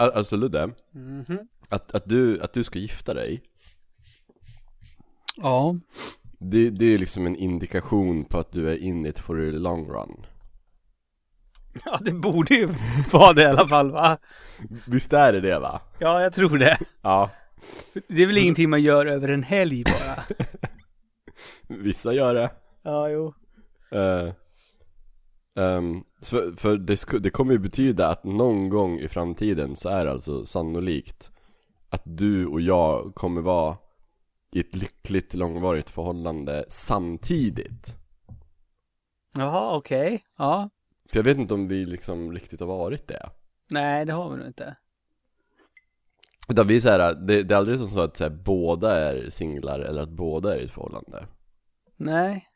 Al- Alltså Ludde, Mhm. att, att, du, att du ska gifta dig Ja. det, det är liksom en indikation på att du är in it for the long run Ja, det borde ju vara det i alla fall va? Visst är det det va? Ja, jag tror det. Ja Det är väl ingenting man gör över en helg bara. Vissa gör det Ja, jo. Eh, ehm, så, för det, det kommer ju betyda att någon gång i framtiden så är det alltså sannolikt att du och jag kommer vara i ett lyckligt långvarigt förhållande samtidigt. Jaha, okej. Ja. För jag vet inte om vi liksom riktigt har varit det. Nej, det har vi nog inte. Utan vi är så här, det, det är aldrig som så att så här, båda är singlar eller att båda är i ett förhållande. Nej.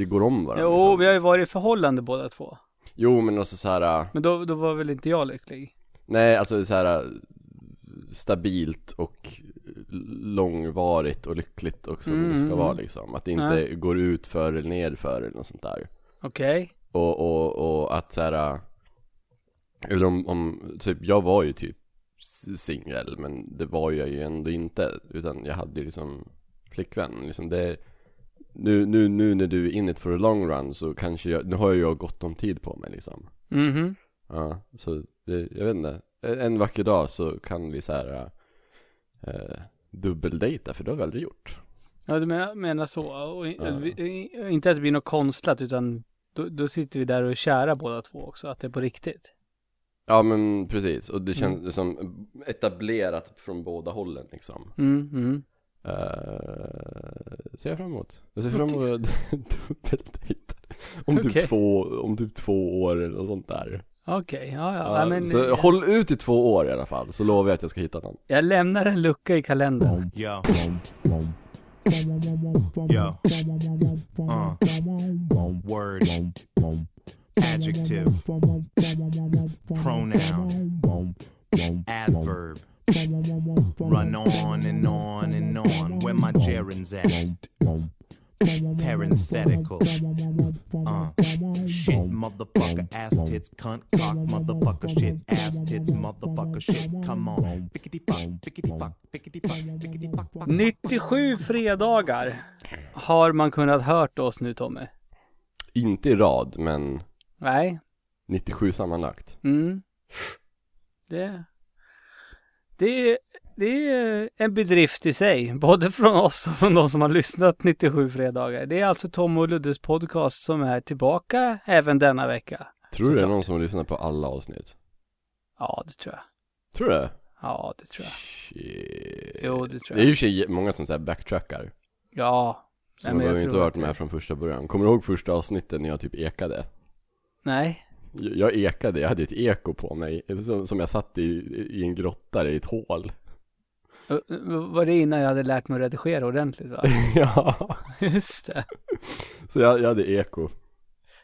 Vi går om varandra Jo, liksom. vi har ju varit i förhållande båda två. Jo men alltså så här. Men då, då var väl inte jag lycklig? Nej, alltså så här stabilt och långvarigt och lyckligt och som det ska Mm. vara liksom. Att det inte går ut för eller ner för eller något sånt där. Okej. Och, och, och att så här eller om, om, typ jag var ju typ singel men det var jag ju ändå inte. Utan jag hade ju liksom flickvän. Liksom det, nu, nu, nu när du är in it for a long run så kanske jag, nu har jag gott om tid på mig liksom. Mhm. Ja, så det, jag vet inte. En, vacker dag så kan vi så här eh, dubbeldejta, för det har vi aldrig gjort. Ja, du menar, menar så. Och, Ja. vi- inte att det blir något konstlat, utan då, då sitter vi där och är kära båda två också. Att det är på riktigt. Ja men precis, och det känns Mm. som etablerat från båda hållen liksom. Mm, mm. Uh, ser jag fram emot. Jag ser fram emot dubbeldejta. Om typ Okej. två, om typ två år eller något sånt där. Okej, ja, ja. Ja, ja men, så eh, håll ut i två år i alla fall, så lovar jag att jag ska hitta någon. Jag lämnar en lucka i kalendern. Yo. Yo. Uh. Word. Adjective. Pronoun. Adverb. Run on and on and on. Where my gerunds at? Parenthetical. Uh. Shit, motherfucker, ass tits, cunt, cock, motherfucker, shit, ass tits, motherfucker, shit. Come on. Fickety fuck, fickety fuck, fickety fuck, fickety fuck, fuck. 97 fredagar har man kunnat hört oss nu Tommy. Inte i rad, men Nej. 97 sammanlagt. Mm. Det, det, det är en bedrift i sig. Både från oss och från de som har lyssnat 97 fredagar. Det är alltså Tom och Luddes podcast som är tillbaka även denna vecka. Tror du det är någon som har lyssnat på alla avsnitt? Ja, det tror jag. Tror du det? Ja, det tror jag. Shit. Jo, det tror Det är ju jag. sig många som säger backtrackar. Ja. Som Nej, men jag behöver inte varit med från första början. Kommer du ihåg första avsnittet när jag typ ekade? Nej. Jag ekade, jag hade ett eko på mig. Som, jag satt i, i en grotta i ett hål. Uh, uh, Var det innan jag hade lärt mig att redigera ordentligt va? ja. Just det. Så jag, jag hade eko.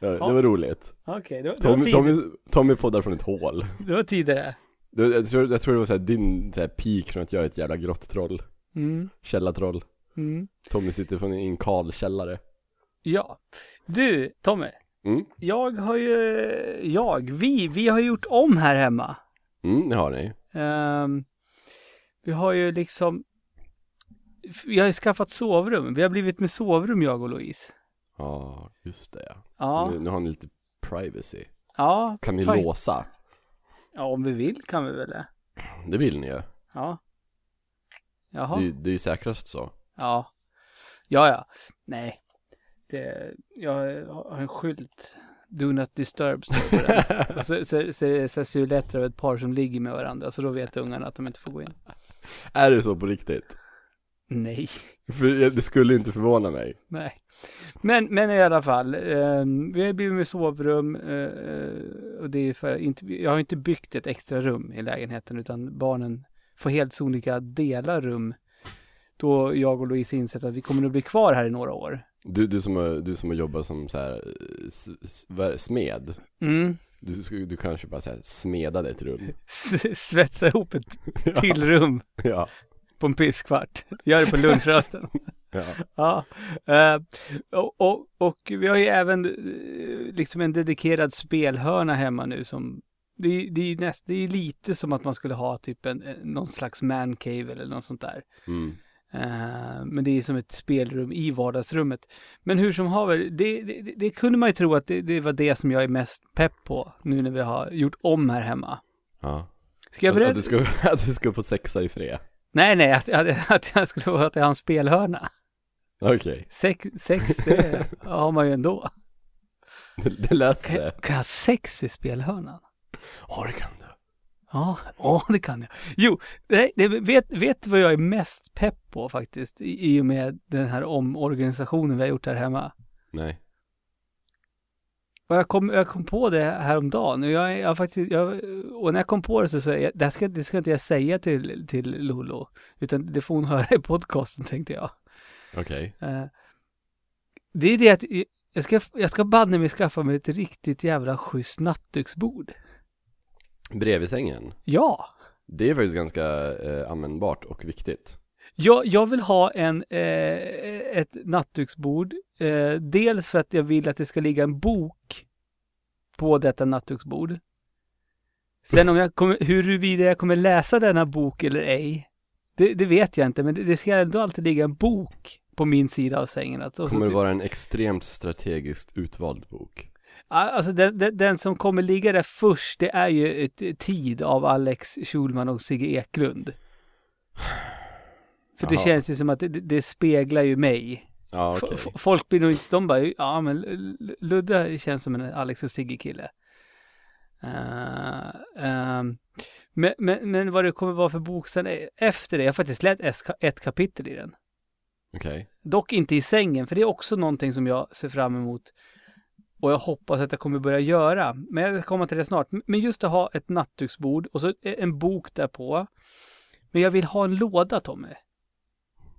Ja. Det var roligt. Okej, det, var- det, var Tommy, Tommy, Tommy poddar från ett hål. det var tidigare. Det- Jag tror, jag tror det var så här, din så här, peak från att jag är ett jävla grotttroll. Mm. Källartroll. Mm. Tommy sitter från en kal källare. Ja. Du, Tommy. Mm. Jag har ju, jag, vi, vi har gjort om här hemma. Mm, det har ni. Ehm, vi har ju liksom, vi har ju skaffat sovrum. Vi har blivit med sovrum jag och Louise. Ja, just det ja. Ja. Så nu, nu har ni lite privacy. Ja, Kan ni fakt- låsa? Ja, om vi vill kan vi väl det. Det vill ni ju. Ja. Jaha. Det, det är ju säkrast så. Ja. Ja, ja. Nej. Det, jag har en skylt. Do not disturb. Och så, så, så är det så silhuetter av ett par som ligger med varandra. Så då vet ungarna att de inte får gå in. Är det så på riktigt? Nej. För det skulle inte förvåna mig. Nej. Men, men i alla fall. Eh, vi har blivit med sovrum. Eh, och det är för inte, jag har inte byggt ett extra rum i lägenheten. Utan barnen får helt sonika dela rum. Då jag och Louise insett att vi kommer att bli kvar här i några år. Du, du, som, har, du som har jobbat som så här, s, s, smed. Mm. Du, du kanske bara så här, smedade ett rum. S- svetsa ihop ett till rum Ja. på en pisskvart. Gör det på lunchrasten. ja. ja. Eh, och, och, och vi har ju även eh, liksom en dedikerad spelhörna hemma nu som Det, är- det, är näst, det är lite som att man skulle ha typ en, någon slags man cave eller något sånt där. Mm. Eh, men det är som ett spelrum i vardagsrummet. Men hur som haver, det, det, det- kunde man ju tro att det, det var det som jag är mest pepp på nu när vi har gjort om här hemma. Ja. Ska jag Att, berätta? att, du ska, att du ska få sexa i fred. Nej, nej, att, att, att jag skulle vara att jag har en spelhörna. Okej, Sex, sex det har man ju ändå. det, det lät Kan, kan jag ha sex i spelhörnan? Ja, det kan du. Ja, ja det kan jag. Jo, nej, det, vet, vet du vad jag är mest pepp på faktiskt? I, I och med den här omorganisationen vi har gjort här hemma. Nej. Och jag kom, jag kom på det häromdagen. Och, jag, jag, faktiskt, jag, och när jag kom på det så sa jag, det, ska, det ska inte jag säga till, till Lolo. Utan det får hon höra i podcasten tänkte jag. Okej. Eh, det är det att jag ska, jag ska banne mig skaffa mig ett riktigt jävla schysst nattduksbord. Bredvid sängen. Ja! Det är faktiskt ganska eh, användbart och viktigt. Jag, jag vill ha en, eh, ett nattduksbord. Eh, dels för att jag vill att det ska ligga en bok på detta nattduksbord. Sen om jag kommer, huruvida jag kommer läsa denna bok eller ej, det, det vet jag inte. Men det, det ska ändå alltid ligga en bok på min sida av sängen. Att, och så Kommer det typ- vara en extremt strategiskt utvald bok? Alltså den, den, den som kommer ligga där först, det är ju ett, Tid av Alex Schulman och Sigge Eklund. För det Jaha. känns ju som att det, det speglar ju mig. Ja, f- Folk blir nog inte, de bara, ja men Ludde känns som en Alex och Sigge kille. Eh, ehm, men, men, men vad det kommer vara för bok sen eh, efter det, jag har faktiskt läst ett, kapitel i den. Okej. Dock inte i sängen, för det är också någonting som jag ser fram emot. Och jag hoppas att jag kommer börja göra. Men jag komma till det snart. Men just att ha ett nattduksbord och så en bok där på. Men jag vill ha en låda Tommy.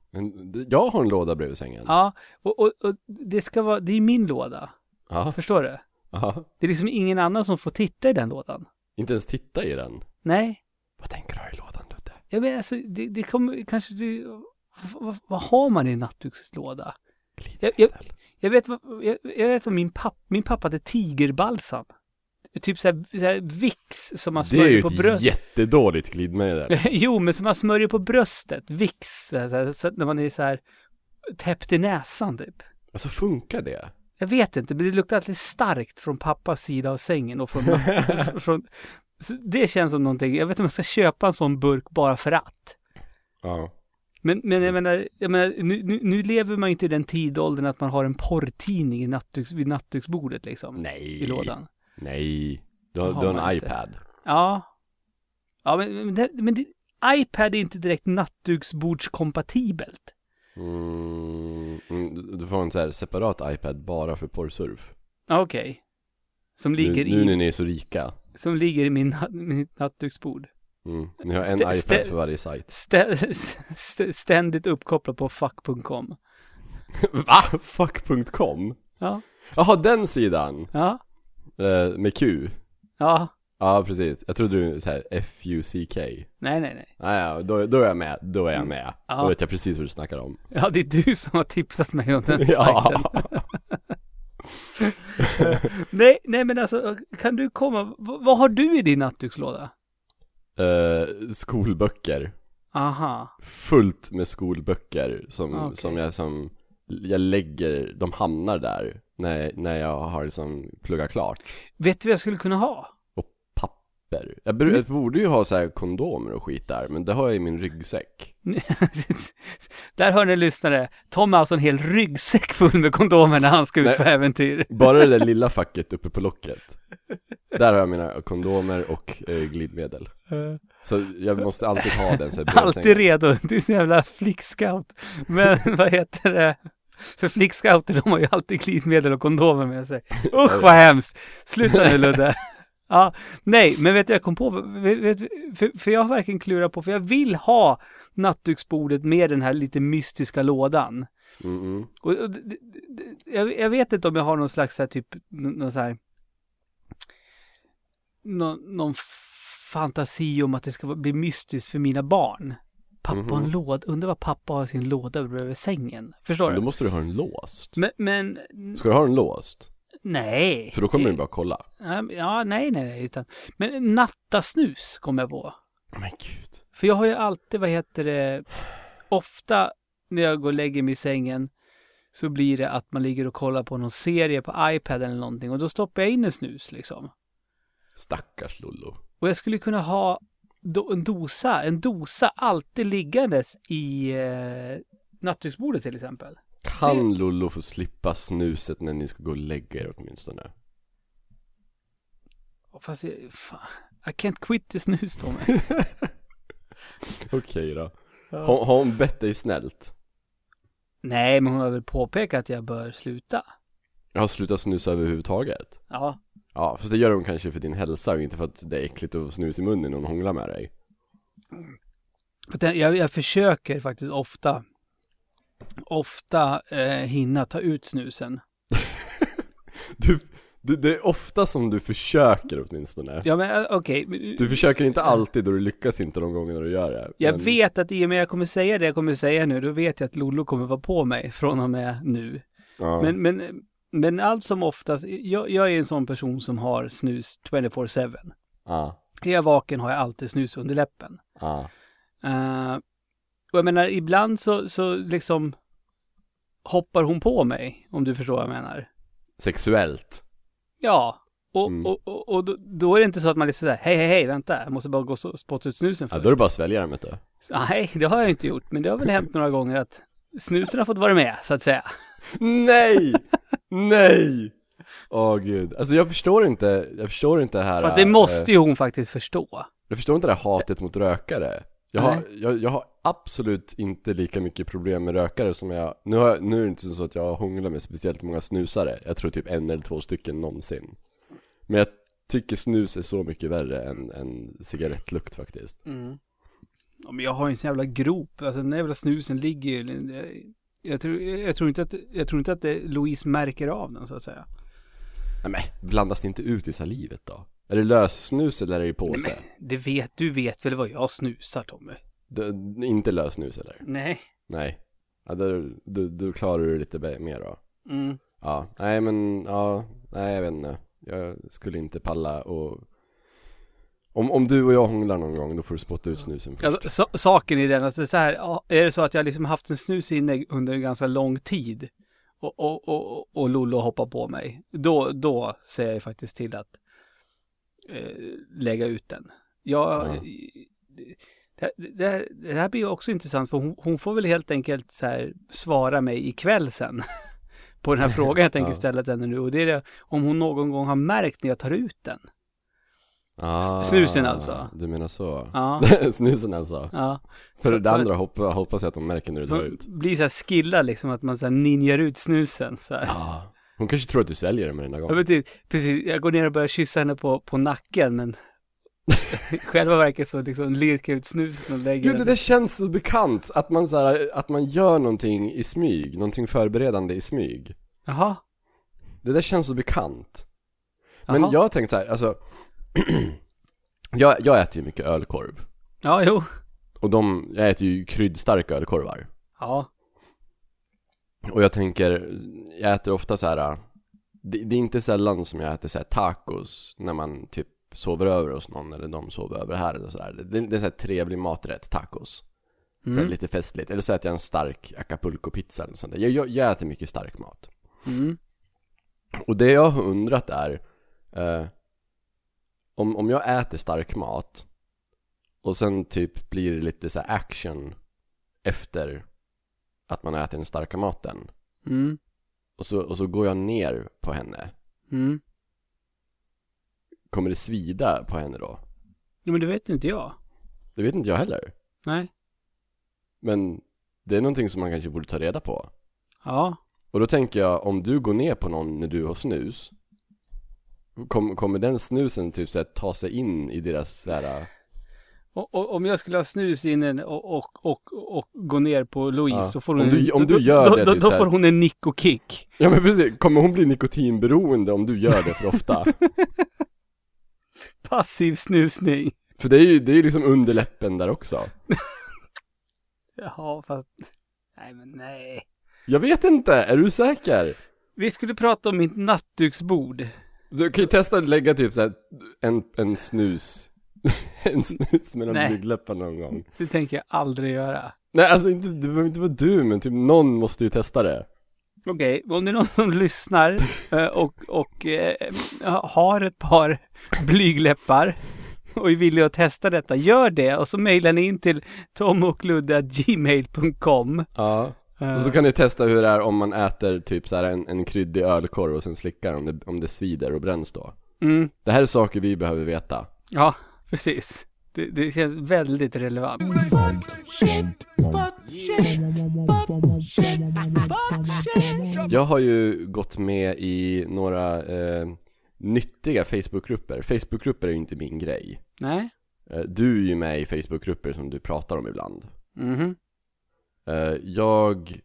Men jag har en låda bredvid sängen. Ja, och, och, och det ska vara, det är min låda. Ja. Förstår du? ja. Det är liksom ingen annan som får titta i den lådan. Inte ens titta i den. Nej. Vad tänker du ha i lådan Ludde? Jag menar alltså, det, det kommer kanske, det, vad, vad har man i en nattdukslåda? Jag, jag, jag, vet vad, jag, jag vet vad min pappa, min pappa hade tigerbalsam. Typ såhär, såhär Vicks som man Det är ju smörjer på ett bröstet. jättedåligt glidmedel. jo, men som man smörjer på bröstet. Vicks, så här, så här, så när man är så här täppt i näsan typ. Alltså funkar det? Jag vet inte, men det luktar alltid starkt från pappas sida av sängen och från, från så det känns som någonting, jag vet inte om jag ska köpa en sån burk bara för att. Ja. Men, men jag menar, jag menar nu, nu, nu lever man ju inte i den tidåldern att man har en porrtidning i nattduks, vid nattduksbordet liksom. Nej. I lådan. Nej. Du har, Har du har en inte. iPad. Ja. Ja, men, men, det, men det, iPad är inte direkt nattduksbordskompatibelt. Mm, mm, du- får en så här separat iPad bara för porrsurf. Okej. Som ligger nu, nu när i, ni är så rika. som ligger i min, mitt nattduksbord. Mm. Ni har en Stä- iPad för varje sajt. Stä, st, ständigt uppkopplad på fuck.com. Va? Fuck.com? Ja. Jaha, den sidan. Ja. Eh, med Q. Ja. Ja, precis. Jag trodde du så här F-U-C-K. Nej, nej, nej. Nej, ja, då, då är jag med. Då är jag med. Ja. Då vet jag precis vad du snackar om. Ja, det är du som har tipsat mig om den Ja. sajten. nej, nej men alltså, kan du komma, vad har du i din nattdukslåda? Eh, skolböcker. Aha. Fullt med skolböcker som, Okej. som jag som jag lägger, de hamnar där när, när jag har liksom pluggat klart. Vet du vad jag skulle kunna ha? Papper. Jag, borde ju ha så här kondomer och skit där, men det har jag i min ryggsäck. Där hör ni lyssnare. Tom har alltså en hel ryggsäck full med kondomer när han ska ut på äventyr. Bara det där lilla facket uppe på locket. Där har jag mina kondomer och eh, glidmedel. Så jag måste alltid ha den så Alltid redo. Du är så jävla flickscout. Men vad heter det? För flickscouter, de har ju alltid glidmedel och kondomer med sig. Usch vad hemskt! Sluta nu Ludde. Ja, nej, men vet du, jag kom på, vet, för, för jag har verkligen klurat på, för jag vill ha nattduksbordet med den här lite mystiska lådan. Mm, mm. Och, och, det- det- det- jag, jag vet inte om jag har någon slags här, typ, nå- någon så här, någon, någon fantasi om att det ska bli mystiskt för mina barn. Pappa har en låda, undrar vad pappa har sin låda bredvid sängen. Förstår Men då du? måste du ha den låst. Men, men Ska du ha den låst? Nej. För då kommer du bara kolla. Ja, nej, nej, nej. Utan, men nattasnus kom jag på. Men gud. För jag har ju alltid, vad heter det, ofta när jag går och lägger mig i sängen så blir det att man ligger och kollar på någon serie på iPad eller någonting och då stoppar jag in en snus liksom. Stackars Lollo. Och jag skulle kunna ha do, en dosa, en dosa alltid liggandes i eh, nattduksbordet till exempel. Kan Lollo få slippa snuset när ni ska gå och lägga er åtminstone? Fast jag, fan, I can't quit the snus Tommy. Okej då. Har, har hon bett dig snällt? Nej, men hon har väl påpekat att jag bör sluta. Jag har slutat snusa överhuvudtaget? Ja, Ja, fast det gör hon kanske för din hälsa och inte för att det är äckligt att snus i munnen när hon hånglar med dig. Att jag, jag försöker faktiskt ofta, ofta eh, hinna ta ut snusen. Du, du, det är ofta som du försöker åtminstone. Ja men eh, okej. men- Du försöker inte alltid och du lyckas inte de gångerna du gör det. Jag Men- vet att i och med att jag kommer säga det jag kommer säga nu, då vet jag att Lollo kommer vara på mig från och med nu. Ja. Men, men, men allt som oftast, jag, jag är en sån person som har snus 24-7. Ja, Är jag vaken har jag alltid snus under läppen. ja. Eh, och jag menar, ibland så, så liksom hoppar hon på mig, om du förstår vad jag menar. Sexuellt. Ja, och, Mm. och, och, och då, då är det inte så att man liksom sådär, hej, hej, hej, vänta, jag måste bara gå och spotta ut snusen Ja, först. då är det bara att svälja den vet du. Nej, det har jag inte gjort, men det har väl hänt några gånger att snusen har fått vara med, så att säga. Nej! Nej! Åh gud, alltså jag förstår inte, jag förstår inte det här Fast det äh, måste ju hon faktiskt förstå. Jag förstår inte det här hatet mot rökare jag har, jag, jag har absolut inte lika mycket problem med rökare som jag Nu, har, nu är det inte så att jag hånglar med speciellt många snusare Jag tror typ en eller två stycken någonsin Men jag tycker snus är så mycket värre än, än cigarettlukt faktiskt Mm. Ja, men jag har ju en sån jävla grop, alltså den jävla snusen ligger ju, jag, jag, tror, jag, tror inte att, jag tror inte att det, Louise märker av den så att säga. Nej men, blandas det inte ut i salivet då? Är det lössnus eller är det i påse? Nej, men, det vet, du vet väl vad jag snusar Tommy? Det, inte lössnus eller? Nej. Nej ja, då, då, då klarar du lite mer då Mm. Ja, nej men, ja, nej jag vet inte Jag skulle inte palla och om, om du och jag hånglar någon gång, då får du spotta ut snusen först Alltså, sa- saken är den att det är så här, är det så att jag liksom haft en snus inne under en ganska lång tid och, och, och, och Lollo hoppar på mig, då, då säger jag faktiskt till att eh, lägga ut den. Jag, Ja. det, det, det här blir ju också intressant för hon, hon får väl helt enkelt så här svara mig ikväll sen på den här frågan jag tänker Ja. ställa till henne nu och det är det, om hon någon gång har märkt när jag tar ut den. ah, snusen alltså. Du menar så? Ja, snusen alltså? ja. För För- det andra hoppas, hoppas jag att de märker när du drar ut blir så här skillad liksom, att man så här ninjar ut snusen så här. Ja Hon kanske tror att du sväljer den med dina gånger vet inte, precis, jag går ner och börjar kyssa henne på, på nacken, men själva verket så liksom lirkar ut snusen och lägger Gud det där känns så bekant, att man så här, att man gör någonting i smyg, någonting förberedande i smyg. Jaha, Det där känns så bekant. Men Jaha. jag har tänkt så här, alltså jag, jag äter ju mycket ölkorv. Ja, jo, Och de, jag äter ju kryddstarka ölkorvar. Ja, Och jag tänker, jag äter ofta så här. Det, det är inte sällan som jag äter så här tacos när man typ sover över hos någon eller de sover över här eller sådär det, det är så här trevlig maträtt, tacos så mm. lite festligt, eller så äter jag en stark acapulco-pizza eller sånt där jag, jag, jag äter mycket stark mat Mm. Och det jag har undrat är eh, om, om jag äter stark mat och sen typ blir det lite så här action efter att man ätit den starka maten Mm. och så, och så går jag ner på henne Mm. Kommer det svida på henne då? Jo, men det vet inte jag. Det vet inte jag heller Nej, Men det är någonting som man kanske borde ta reda på ja, Och då tänker jag, om du går ner på någon när du har snus kom, Kommer den snusen typ så här, ta sig in i deras så här, och, och, om jag skulle ha snus inne och, och, och, och gå ner på Louise, Ja. så får hon Om du- om du gör då, det då, typ då får hon en nick och kick. Ja men precis, kommer hon bli nikotinberoende om du gör det för ofta? Passiv snusning. för det är ju, det är ju liksom under läppen där också Jaha, fast, nej men nej. Jag vet inte, är du säker? Vi skulle prata om mitt nattduksbord. Du kan ju testa att lägga typ så en, en snus En snus mellan Nej. blygdläpparna någon gång. Det tänker jag aldrig göra. Nej alltså inte, det behöver inte vara du men typ någon måste ju testa det. Okej, om det är någon som lyssnar eh, och, och eh, har ett par blygläppar och är villig att testa detta, gör det och så mejlar ni in till tomokludde.gmail.com Ja. Eh, Och så kan ni testa hur det är om man äter typ så här en, en kryddig ölkorv och sen slickar om det, om det svider och bränns då. Mm, Det här är saker vi behöver veta. Ja, precis. Det, det känns väldigt relevant. Jag har ju gått med i några eh, nyttiga Facebookgrupper Facebookgrupper är ju inte min grej Nej? eh, Du är ju med i Facebookgrupper som du pratar om ibland Mhm. Eh, Jag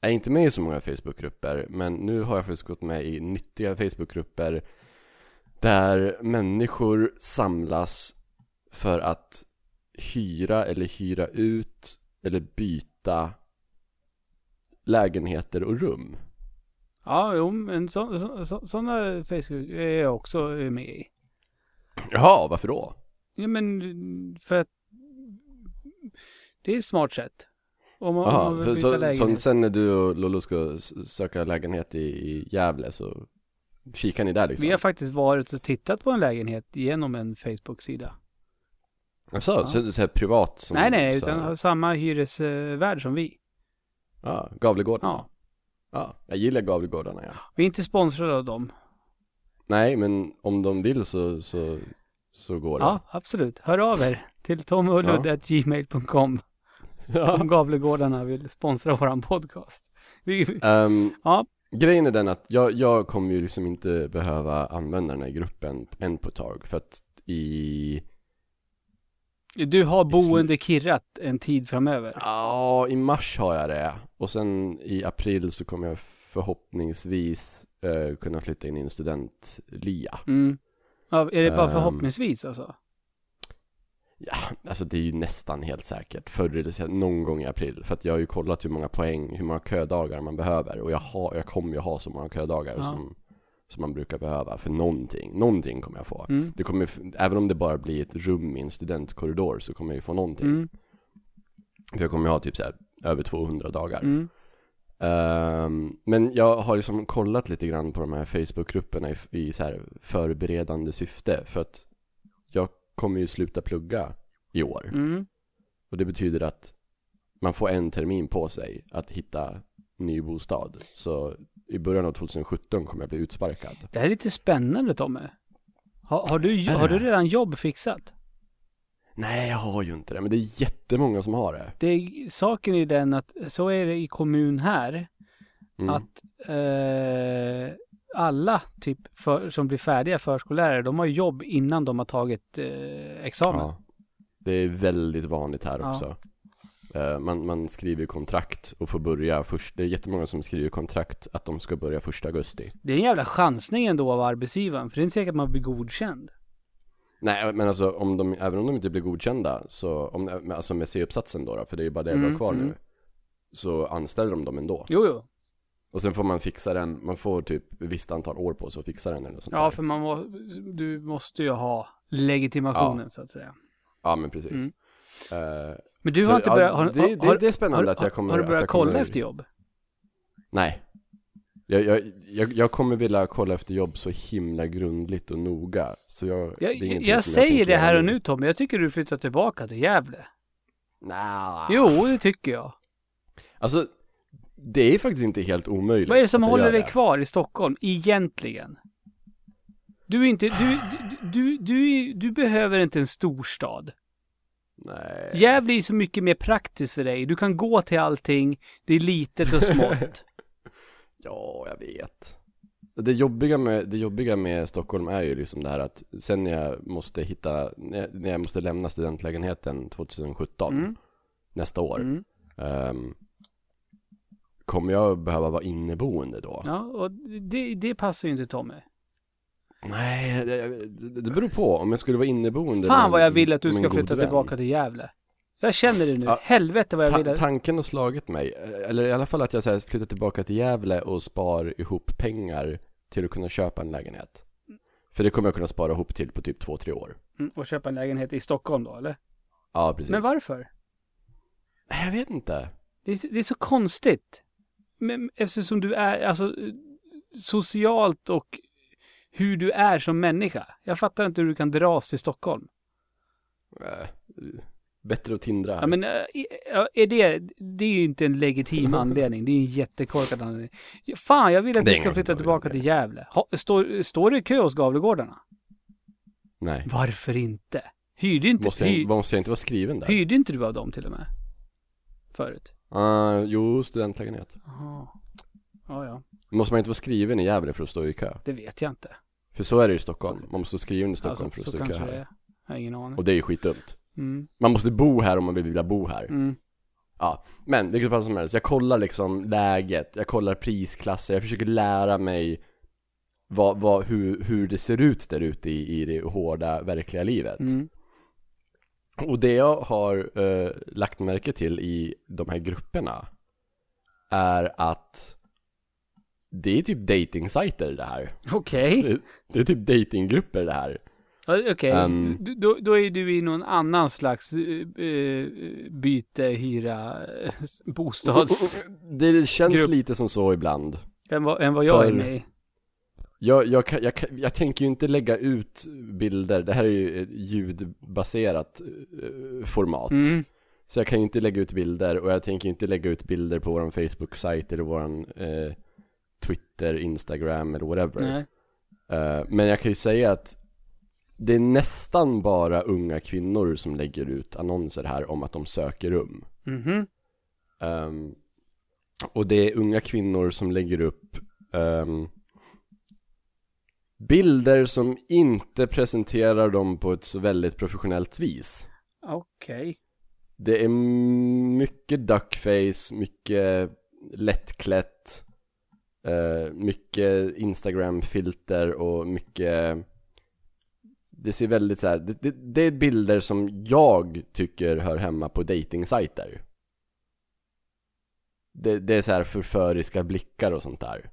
är inte med i så många Facebookgrupper Men nu har jag faktiskt gått med i nyttiga Facebookgrupper Där människor samlas för att hyra eller hyra ut eller byta lägenheter och rum Ja, jo, men så, så, så, sådana Facebook är jag också med i. Jaha, varför då? Ja, men för att det är ett smart sätt. Om man, om man så, så sen när du och Lollo ska söka lägenhet i, i Gävle så kikar ni där liksom? Vi har faktiskt varit och tittat på en lägenhet genom en Facebook-sida. Jaså, Ja. så, så här privat? Som, nej, nej, utan har samma hyresvärd som vi. Ja, Gavlegården Ja. Ja, jag gillar Gavlegårdarna ja. Vi är inte sponsrade av dem. Nej, men om de vill så, så, så går det. Ja, absolut. Hör av er till tomulludde.gmail.com Ja. om Gavlegårdarna vill sponsra våran podcast. Vi, Ehm, ja, grejen är den att jag, jag kommer ju liksom inte behöva använda den här gruppen än på ett tag. För att i, du har boende kirrat en tid framöver. ja, i mars har jag det. Och sen i april så kommer jag förhoppningsvis eh, kunna flytta in i en studentlia. Mm. Ja, är det bara Ehm. förhoppningsvis alltså? Ja, alltså det är ju nästan helt säkert. Förr eller senare, någon gång i april. För att jag har ju kollat hur många poäng, hur många ködagar man behöver. Och jag, har, jag kommer ju ha så många ködagar Ja. som, som man brukar behöva för någonting. Någonting kommer jag få. Mm. Det kommer, även om det bara blir ett rum i en studentkorridor så kommer jag ju få någonting. Mm. För jag kommer ju ha typ så här över 200 dagar. Mm. Ehm, men jag har liksom kollat lite grann på de här Facebookgrupperna i, i så här förberedande syfte. För att kommer ju sluta plugga i år. Mm. Och det betyder att man får en termin på sig att hitta ny bostad. Så i början av 2017 kommer jag bli utsparkad. Det här är lite spännande Tommy. Har, har, du, har du redan jobb fixat? Nej, jag har ju inte det. Men det är jättemånga som har det. Det är, saken är den att så är det i kommun här. Mm. Att eh, alla typ för, som blir färdiga förskollärare, de har jobb innan de har tagit eh, examen. ja. Det är väldigt vanligt här Ja. också. Eh, Man, man skriver kontrakt och får börja först. Det är jättemånga som skriver kontrakt att de ska börja första augusti. Det är en jävla chansning ändå av arbetsgivaren, för det är inte säkert att man blir godkänd. Nej, men alltså om de, även om de inte blir godkända så, om, alltså med C-uppsatsen då, då för det är ju bara det vi har Mm, kvar mm. nu. Så anställer de dem ändå. Jo, jo. Och sen får man fixa den, man får typ ett visst antal år på sig att fixa den eller sånt Ja, där. för man må, du måste ju ha legitimationen så att säga. Ja men precis. Mm. Eh, Men du så, har inte ja, börjat, har, det, har, det, det är spännande har, att jag kommer har du att börjat jag kommer, kolla efter jobb? Nej. Jag, jag, jag, jag kommer vilja kolla efter jobb så himla grundligt och noga. Så jag, det Jag, ingenting jag säger det här och nu Tommy, jag tycker du flyttar tillbaka till Gävle. Nah. Jo, det tycker jag. Alltså, det är faktiskt inte helt omöjligt. Vad är det som håller dig det. kvar i Stockholm, egentligen? Du är inte, du, du, du, du, behöver inte en storstad. Nej. Gävle är så mycket mer praktiskt för dig. Du kan gå till allting, det är litet och smått. Ja, jag vet. Det jobbiga, med, det jobbiga med Stockholm är ju liksom det här att sen när jag måste hitta, när jag, måste lämna studentlägenheten 2017, Mm. nästa år, Mm. ehm, kommer jag behöva vara inneboende då? Ja, och det, det passar ju inte Tommy. Nej, det, det beror på. Om jag skulle vara inneboende Fan vad jag vill att du ska flytta vän. tillbaka till Gävle. Jag känner det nu. Ja. Helvete vad jag Ta- vill att... tanken har slagit mig, eh, eller i alla fall att jag så här, flyttar tillbaka till Gävle och spar ihop pengar till att kunna köpa en lägenhet. För det kommer jag kunna spara ihop till på typ två, tre år. Mm, Och köpa en lägenhet i Stockholm då, eller? Ja, precis. Men varför? Jag vet inte. Det är, det är så konstigt. Men eftersom du är, alltså, eh, socialt och hur du är som människa. Jag fattar inte hur du kan dras till Stockholm. Eh, bättre att tindra här. Ja, men äh, är- det, det är ju inte en legitim anledning. Det är en jättekorkad anledning. Fan, jag vill att du ska flytta tillbaka till Gävle. Ha, står, står du i kö hos Gavlegårdarna? Nej. Varför inte? Hyrde inte, Måste jag, hy, måste jag inte vara skriven där? hyrde inte du av dem till och med? Förut? Ah, jo, studentlägenhet. Jaha. Ja, ja. Måste man inte vara skriven i Gävle för att stå i kö? Det vet jag inte. För så är det i Stockholm. Så- Man måste stå skriven i Stockholm Alltså, för att så stå i kö kanske det här. är. Jag har ingen aning. Och det är ju skitdumt. Mm. Man måste bo här om man vill vilja bo här. Mm. Ja, men vilket fall som helst, jag kollar liksom läget, jag kollar prisklasser, jag försöker lära mig vad, vad, hur, hur det ser ut där ute i, i det hårda, verkliga livet. Mm. Och det jag har eh, lagt märke till i de här grupperna är att det är typ datingsajter det här. Okej. Det, det är typ datinggrupper det här. Okej. Ehm. Du- då, då är du i någon annan slags uh, byte, hyra, eh, bostads... Det känns Grupp. lite som så ibland. än, vad, än vad jag är För- med i. Jag, jag, jag, jag tänker ju inte lägga ut bilder, det här är ju ett ljudbaserat eh, format. Mm. Så jag kan ju inte lägga ut bilder och jag tänker inte lägga ut bilder på våran Facebook-sajt eller våran eh, Twitter, Instagram eller whatever. Eh, men jag kan ju säga att det är nästan bara unga kvinnor som lägger ut annonser här om att de söker rum. Mhm. Ehm, och det är unga kvinnor som lägger upp ehm, bilder som inte presenterar dem på ett så väldigt professionellt vis. Okej. Det är mycket duckface, mycket lättklätt, eh, mycket Instagram-filter och mycket Det ser väldigt så här, det, det, det är bilder som jag tycker hör hemma på datingsajter det, det är så här förföriska blickar och sånt där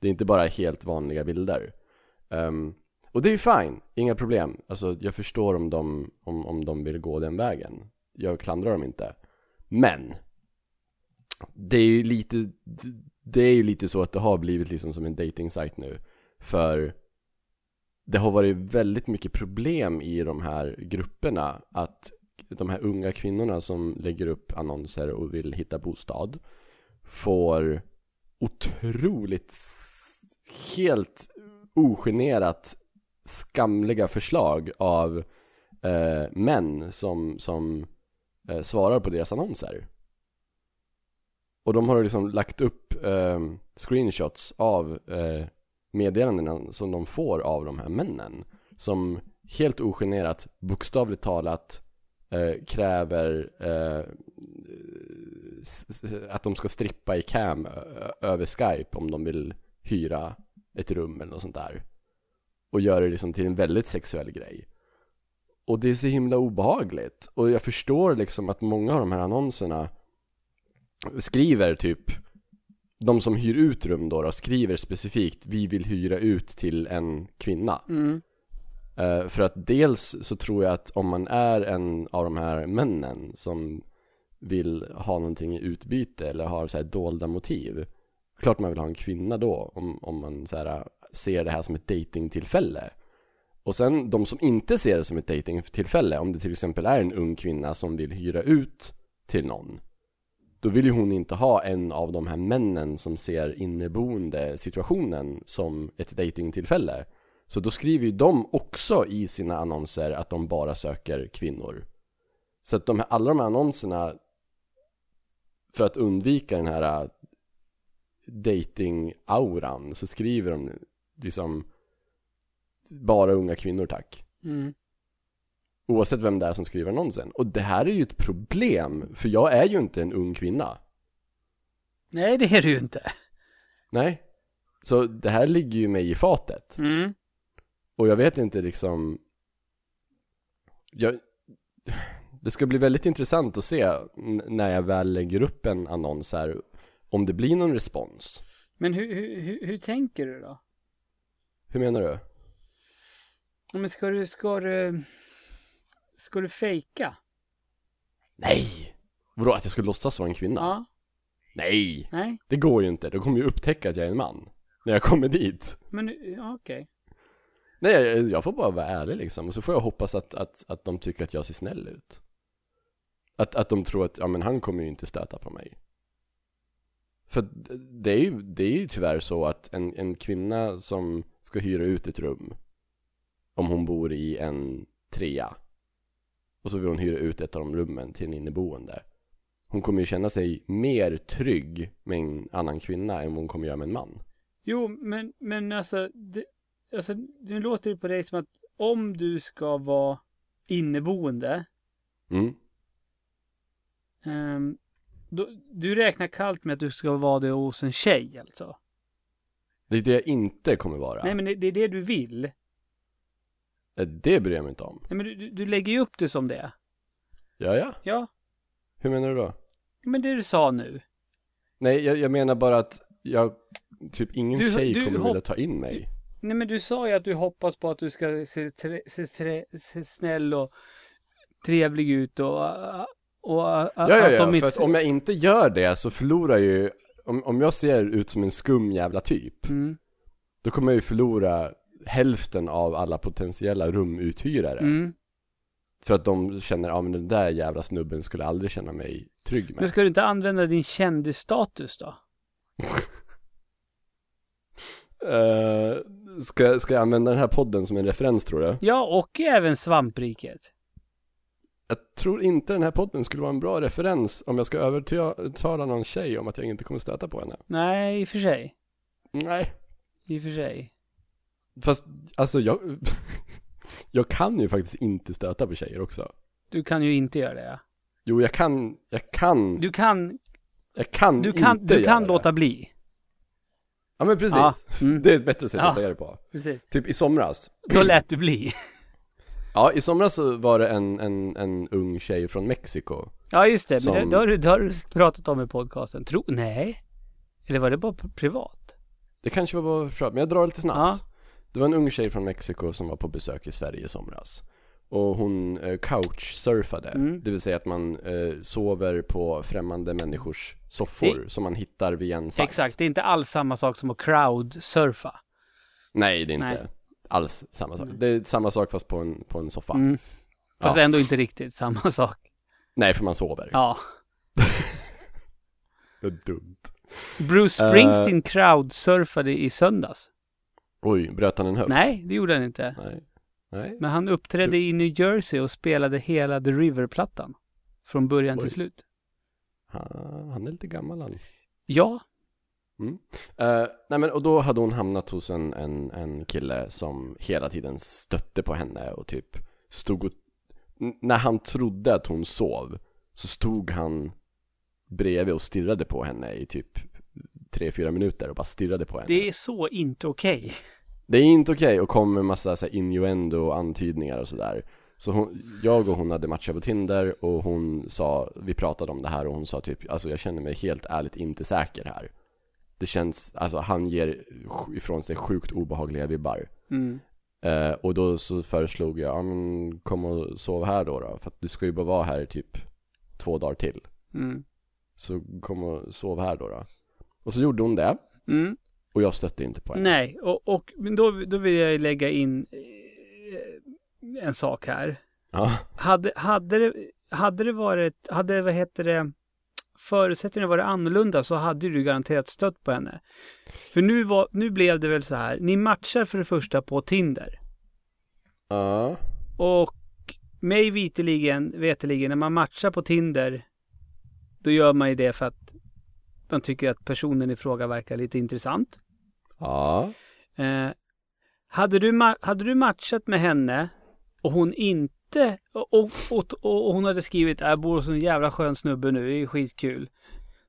Det är inte bara helt vanliga bilder Um, Och det är ju fine, inga problem. Alltså jag förstår om de, om, om de vill gå den vägen. Jag klandrar dem inte. Men Det är ju lite Det är ju lite så att det har blivit liksom som en dating nu. För Det har varit väldigt mycket problem i de här grupperna Att de här unga kvinnorna som lägger upp annonser och vill hitta bostad Får otroligt helt ogenerat skamliga förslag av eh, män som, som eh, svarar på deras annonser. Och de har liksom lagt upp eh, screenshots av eh, meddelandena som de får av de här männen. Som helt ogenerat, bokstavligt talat, eh, kräver eh, att de ska strippa i cam över Skype om de vill hyra ett rum eller något sånt där. Och gör det liksom till en väldigt sexuell grej. Och det är så himla obehagligt. Och jag förstår liksom att många av de här annonserna skriver typ de som hyr ut rum då, då skriver specifikt vi vill hyra ut till en kvinna. Mm. Eh, för att dels så tror jag att om man är en av de här männen som vill ha någonting i utbyte eller har så här dolda motiv Klart man vill ha en kvinna då om, om man så här, ser det här som ett datingtillfälle Och sen de som inte ser det som ett datingtillfälle Om det till exempel är en ung kvinna som vill hyra ut till någon Då vill ju hon inte ha en av de här männen som ser inneboende situationen som ett datingtillfälle så då skriver ju de också i sina annonser att de bara söker kvinnor. Så att de här, alla de här annonserna för att undvika den här dating-auran så skriver de liksom bara unga kvinnor tack. Mm. Oavsett vem det är som skriver annonsen. Och det här är ju ett problem, för jag är ju inte en ung kvinna. Nej, det är du ju inte. Nej. Så det här ligger ju mig i fatet. Mm. Och jag vet inte liksom jag, Det ska bli väldigt intressant att se när jag väl lägger upp en annons här, om det blir någon respons. Men hur, hur, hur, tänker du då? Hur menar du? Men ska du, ska du, ska du fejka? Nej! Vadå, att jag skulle låtsas vara en kvinna? Ja, Nej! nej, Det går ju inte, de kommer ju upptäcka att jag är en man. När jag kommer dit. men ja, okej. Nej, jag, jag får bara vara ärlig liksom. Och så får jag hoppas att, att, att de tycker att jag ser snäll ut. Att, att de tror att, ja men han kommer ju inte stöta på mig. För det är ju, det är ju tyvärr så att en, en kvinna som ska hyra ut ett rum, om hon bor i en trea, och så vill hon hyra ut ett av de rummen till en inneboende. Hon kommer ju känna sig mer trygg med en annan kvinna än vad hon kommer göra med en man. Jo, men, men alltså, det, alltså, nu låter det på dig som att om du ska vara inneboende, Mm. ehm, du räknar kallt med att du ska vara det hos en tjej alltså? Det är det jag inte kommer vara. Nej, men det, det är det du vill. Eh, Det bryr jag mig inte om. Nej, men du, du- du lägger ju upp det som det. Ja, ja. Ja, Hur menar du då? men det du sa nu. Nej, jag, jag menar bara att jag, typ ingen Du- tjej du kommer hopp- vilja ta in mig. Nej, men du sa ju att du hoppas på att du ska se, tre, se, tre, se snäll och trevlig ut och, och Ja, ja, att ja, de för inte... att om jag inte gör det så förlorar ju, om, om jag ser ut som en skum jävla typ, Mm, då kommer jag ju förlora hälften av alla potentiella rumuthyrare. mm. För att de känner, ja men den där jävla snubben skulle aldrig känna mig trygg med. Men ska du inte använda din kändisstatus då? Eh, ska, ska jag använda den här podden som en referens tror du? Ja, och även svampriket. Jag tror inte den här podden skulle vara en bra referens om jag ska övertala någon tjej om att jag inte kommer stöta på henne. Nej, i och för sig. Nej. I och för sig. Fast, alltså jag, jag kan ju faktiskt inte stöta på tjejer också. Du kan ju inte göra det. Ja. Jo, jag kan, jag kan, Du kan, jag kan du kan, inte du kan göra låta det. bli. Ja men precis. Ja, mm. Det är ett bättre sätt Ja. att säga det på. Precis. Typ i somras. Då lät du bli. Ja, i somras så var det en, en, en ung tjej från Mexiko. Ja, just det. Men Som- det, det, har du, det har du pratat om i podcasten. Tro, nej. Eller var det bara privat? Det kanske var bara prat, men jag drar lite snabbt. Ja. Det var en ung tjej från Mexiko som var på besök i Sverige i somras. Och hon eh, couchsurfade, Mm. det vill säga att man eh, sover på främmande människors soffor som man hittar via en sajt. Exakt. Det är inte alls samma sak som att crowdsurfa. Nej, det är inte Nej. Alls samma sak. Det är samma sak fast på en, på en soffa. Mm. Fast Ja. ändå inte riktigt samma sak. Nej, för man sover. Ja. Det är dumt. Bruce Eh. Springsteen crowdsurfade i söndags. Oj, bröt han en höft? Nej, det gjorde han inte. Nej. Nej. Men han uppträdde i New Jersey och spelade hela The River-plattan. Från början till Oj. slut. Han, han är lite gammal han. Ja. Eh, nej men och då hade hon hamnat hos en, en, en kille som hela tiden stötte på henne och typ stod och, när han trodde att hon sov så stod han bredvid och stirrade på henne i typ tre fyra minuter och bara stirrade på henne. Det är så inte okej. Det är inte okej och kom med massa så här, innuendo och antydningar och sådär. Så hon, jag och hon hade matchat på Tinder och hon sa, vi pratade om det här och hon sa typ, alltså jag känner mig helt ärligt inte säker här. Det känns, alltså han ger ifrån sig sjukt obehagliga vibbar. Mm. Eh, och då så föreslog jag, ja men kom och sov här då, då för att du ska ju bara vara här i typ två dagar till. Mm. Så kom och sov här då, då. Och så gjorde hon det, Mm. och jag stötte inte på henne. Nej, och, och då, då vill jag lägga in eh, en sak här. Ja. Hade, hade, det, hade det varit, hade vad heter det, förutsättningarna varit annorlunda så hade du garanterat stött på henne. För nu, var, nu blev det väl så här, ni matchar för det första på Tinder. Ja. Och mig viteligen, veteligen, när man matchar på Tinder, då gör man ju det för att man tycker att personen i fråga verkar lite intressant. Ja. Eh, hade, du hade du matchat med henne och hon inte, och, och, och, hon hade skrivit jag bor hos en jävla skön snubbe nu, det är skitkul.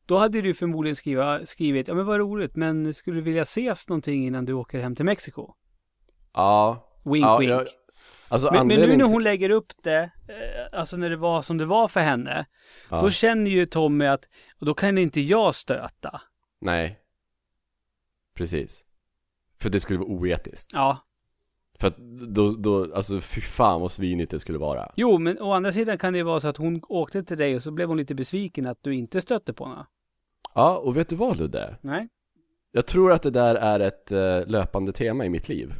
Då hade du förmodligen skriva, skrivit, ja men vad roligt, men skulle du vilja ses någonting innan du åker hem till Mexiko? Ja. Wink Ja, wink. jag- Alltså Men, men nu när hon lägger upp det, eh, alltså när det var som det var för henne, ja, då känner ju Tommy att, och då kan inte jag stöta. Nej. Precis. För det skulle vara oetiskt. Ja, För att då, då, alltså fy fan vad svinigt det skulle vara. jo, men å andra sidan kan det ju vara så att hon åkte till dig och så blev hon lite besviken att du inte stötte på henne. Ja, och vet du vad Ludde? Nej. Jag tror att det där är ett eh, löpande tema i mitt liv.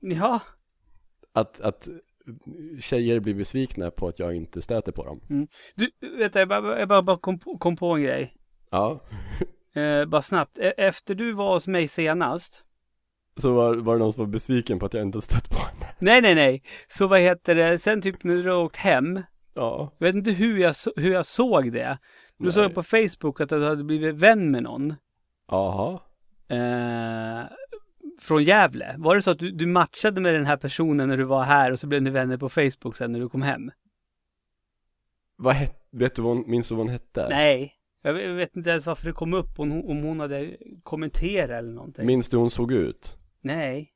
Ja, Att, att tjejer blir besvikna på att jag inte stöter på dem. du, vet du, jag bara, jag bara, bara kom, på- kom på en grej. Ja. Eh, bara snabbt. E- Efter du var hos mig senast. Så var, var det någon som var besviken på att jag inte stött på henne. Nej, nej, nej. Så vad heter det, sen typ när du har åkt hem. Ja. Jag vet inte hur jag, hur jag såg det. Nej. såg jag på Facebook att du hade blivit vän med någon. Jaha. Eh, från Gävle. Var det så att du, du matchade med den här personen när du var här och så blev ni vänner på Facebook sen när du kom hem? Vad hette, vet du vad hon, minns du vad hon hette? Nej. Jag vet, jag vet inte ens varför det kom upp om hon, om hon hade kommenterat eller någonting. Minns du hur hon såg ut? Nej.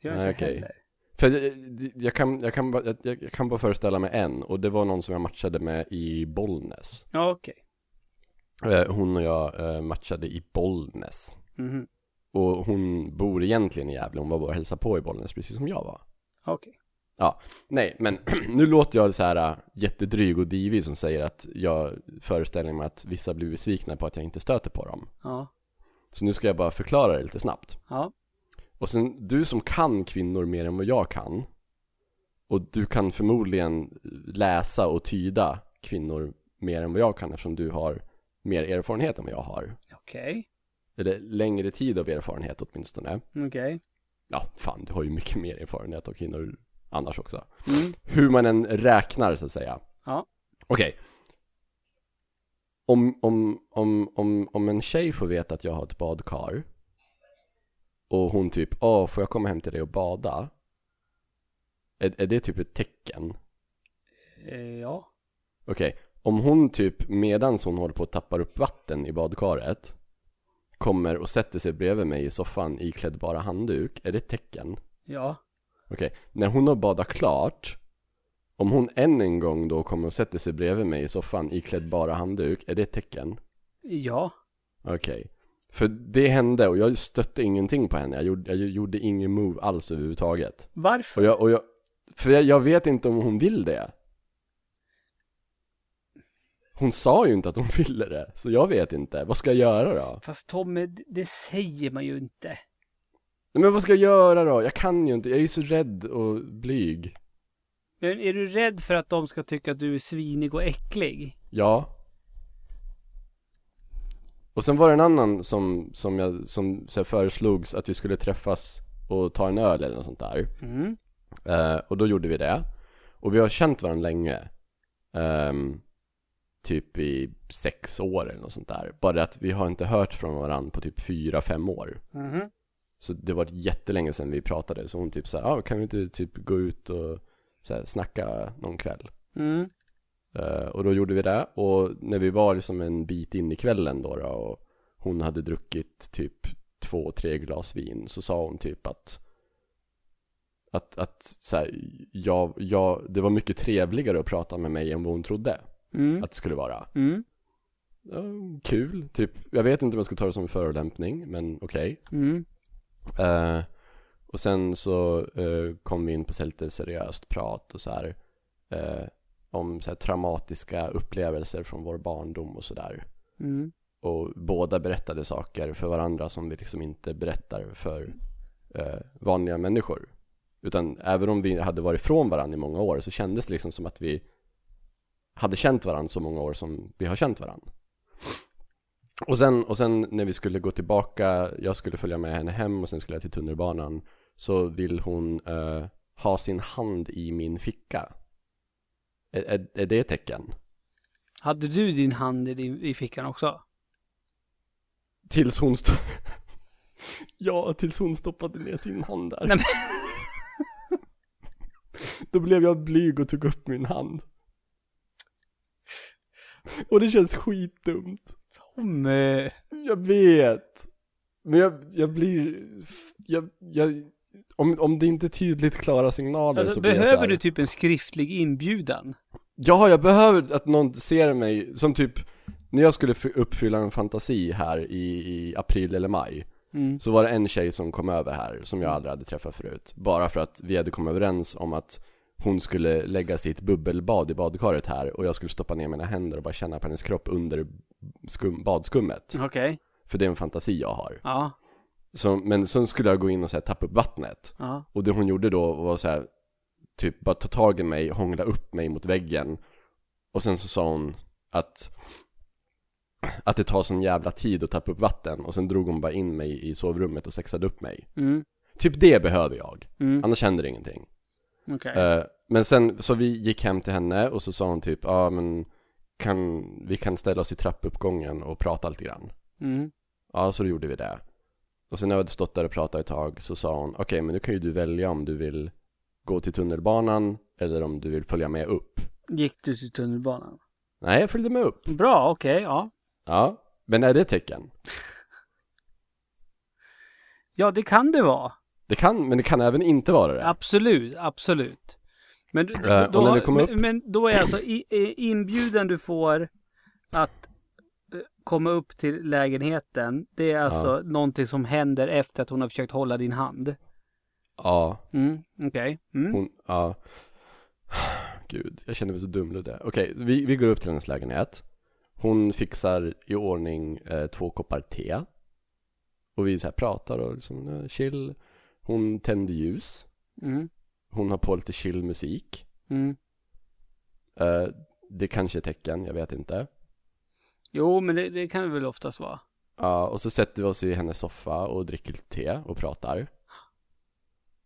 Jag Nej, inte okej. heller. För jag, jag, kan, jag, kan bara, jag, jag kan bara föreställa mig en, och det var någon som jag matchade med i Bollnäs. Ja, okej. Eh, Hon och jag eh, matchade i Bollnäs. Mhm. Och hon bor egentligen i Gävle, hon var bara och hälsade på i Bollnäs precis som jag var. Okej. Nej, men nu låter jag så här jättedryg och divig som säger att jag föreställer mig att vissa blir besvikna på att jag inte stöter på dem. Ja. Så nu ska jag bara förklara det lite snabbt. Ja. Och sen, du som kan kvinnor mer än vad jag kan, och du kan förmodligen läsa och tyda kvinnor mer än vad jag kan eftersom du har mer erfarenhet än vad jag har. Okej. Eller längre tid av erfarenhet åtminstone. Okej. Ja, fan, du har ju mycket mer erfarenhet av kvinnor annars också. Mm. hur man än räknar så att säga. Ja. Okej. Om, om, om, om, om en tjej får veta att jag har ett badkar och hon typ, åh, får jag komma hem till dig och bada? Är, är det typ ett tecken? Eh, ja. Okej, om hon typ medans hon håller på att tappa upp vatten i badkaret kommer och sätter sig bredvid mig i soffan iklädd bara handduk, är det ett tecken? Ja. Okej, när hon har badat klart Om hon än en gång då kommer och sätter sig bredvid mig i soffan iklädd bara handduk, är det ett tecken? Ja. Okej För det hände och jag stötte ingenting på henne, jag gjorde, jag gjorde ingen move alls överhuvudtaget Varför? Och jag, och jag För jag, jag vet inte om hon vill det Hon sa ju inte att hon ville det, så jag vet inte, vad ska jag göra då? Fast Tommy, det- säger man ju inte. Men vad ska jag göra då? Jag kan ju inte, jag är ju så rädd och blyg Men är du rädd för att de ska tycka att du är svinig och äcklig? Ja. Och sen var det en annan som, som jag, som så här, föreslogs att vi skulle träffas och ta en öl eller något sånt där. Mm. Eh, och då gjorde vi det. Och vi har känt varandra länge. Ehm, typ i sex år eller något sånt där. Bara att vi har inte hört från varandra på typ fyra, fem år. Mhm. Så det var jättelänge sedan vi pratade. Så hon typ sa, ah, kan vi inte typ gå ut och så här, snacka någon kväll? Mm. Eh, och då gjorde vi det och när vi var liksom en bit in i kvällen då, då och hon hade druckit typ två, tre glas vin så sa hon typ att att, att så här, jag, jag, det var mycket trevligare att prata med mig än vad hon trodde Mm. att det skulle vara. Mm. Ja, kul, typ. Jag vet inte om jag ska ta det som en förolämpning, men okej. Mm. Eh, och sen så eh, kom vi in på så lite seriöst prat och så här om så här traumatiska upplevelser från vår barndom och sådär. Mm. Och båda berättade saker för varandra som vi liksom inte berättar för eh, vanliga människor. Utan även om vi hade varit ifrån varandra i många år så kändes det liksom som att vi hade känt varandra så många år som vi har känt varandra. Och sen, och sen när vi skulle gå tillbaka, jag skulle följa med henne hem och sen skulle jag till tunnelbanan Så vill hon eh, ha sin hand i min ficka Är, är, är det ett tecken? Hade du din hand i, din, i fickan också? Tills hon Ja, tills hon stoppade ner sin hand där Nej, men- Då blev jag blyg och tog upp min hand Och det känns skitdumt Tommy! Jag vet Men jag, jag blir jag, jag, om, om det inte är tydligt klara signaler Alltså, så blir jag så behöver här, du typ en skriftlig inbjudan? Ja, jag behöver att någon ser mig som typ När jag skulle uppfylla en fantasi här i, i april eller maj Mm. Så var det en tjej som kom över här som jag aldrig hade träffat förut Bara för att vi hade kommit överens om att hon skulle lägga sitt bubbelbad i badkaret här och jag skulle stoppa ner mina händer och bara känna på hennes kropp under skum, badskummet Okej. För det är en fantasi jag har Ja. Så, Men sen skulle jag gå in och så här, tappa upp vattnet Ja. Och det hon gjorde då var så här, Typ bara ta tag i mig, hångla upp mig mot väggen Och sen så sa hon att Att det tar sån jävla tid att tappa upp vatten Och sen drog hon bara in mig i sovrummet och sexade upp mig Mm. Typ det behöver jag, Mm. annars händer ingenting Okej. Eh, Men sen, så vi gick hem till henne och så sa hon typ, ja ah, men kan, Vi kan ställa oss i trappuppgången och prata lite grann Mm. Ja, så då gjorde vi det Och sen när jag hade stått där och pratat ett tag så sa hon Okej, men nu kan ju du välja om du vill gå till tunnelbanan eller om du vill följa med upp Gick du till tunnelbanan? Nej, jag följde med upp Bra, okej, ja. Ja, men är det ett tecken? Ja, det kan det vara. Det kan, men det kan även inte vara det Absolut, absolut. Men, Eh, när vi kom men, men då är alltså i, inbjudan du får att komma upp till lägenheten. Det är alltså någonting som händer efter att hon har försökt hålla din hand. Ja, Mm, okej. Mm. hon, ja Gud, jag känner mig så dumluddig Okej, vi, vi går upp till hennes lägenhet Hon fixar i ordning eh, två koppar te Och vi så här pratar och liksom eh, chill Hon tänder ljus Mm, Hon har på lite chill musik mm. Eh, Det kanske är tecken, jag vet inte Jo, men det, det kan det väl oftast vara. Ja, och så sätter vi oss i hennes soffa och dricker lite te och pratar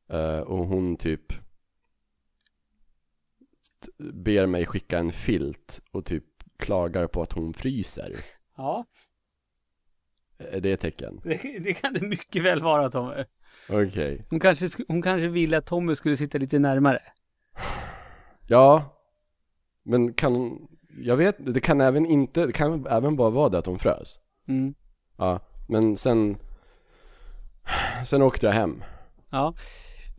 Eh, Och hon typ Ber mig skicka en filt och typ klagar på att hon fryser Ja, Är det ett tecken? det, det kan det mycket väl vara Tommy. Okej Hon kanske, sk- hon kanske ville att Tommy skulle sitta lite närmare. Ja Men kan Jag vet, det kan även inte, det kan även bara vara det att hon frös Mm. Ja, men sen Sen åkte jag hem Ja,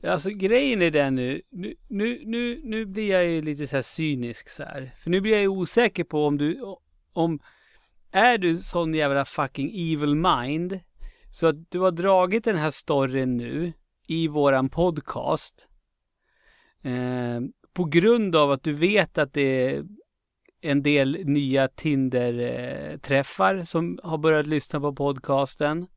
alltså grejen är den nu, nu, nu, nu, nu blir jag ju lite så här cynisk så här. För nu blir jag ju osäker på om du, om, är du sån jävla fucking evil mind, så att du har dragit den här storyn nu i våran podcast, eh, på grund av att du vet att det är en del nya Tinder-träffar som har börjat lyssna på podcasten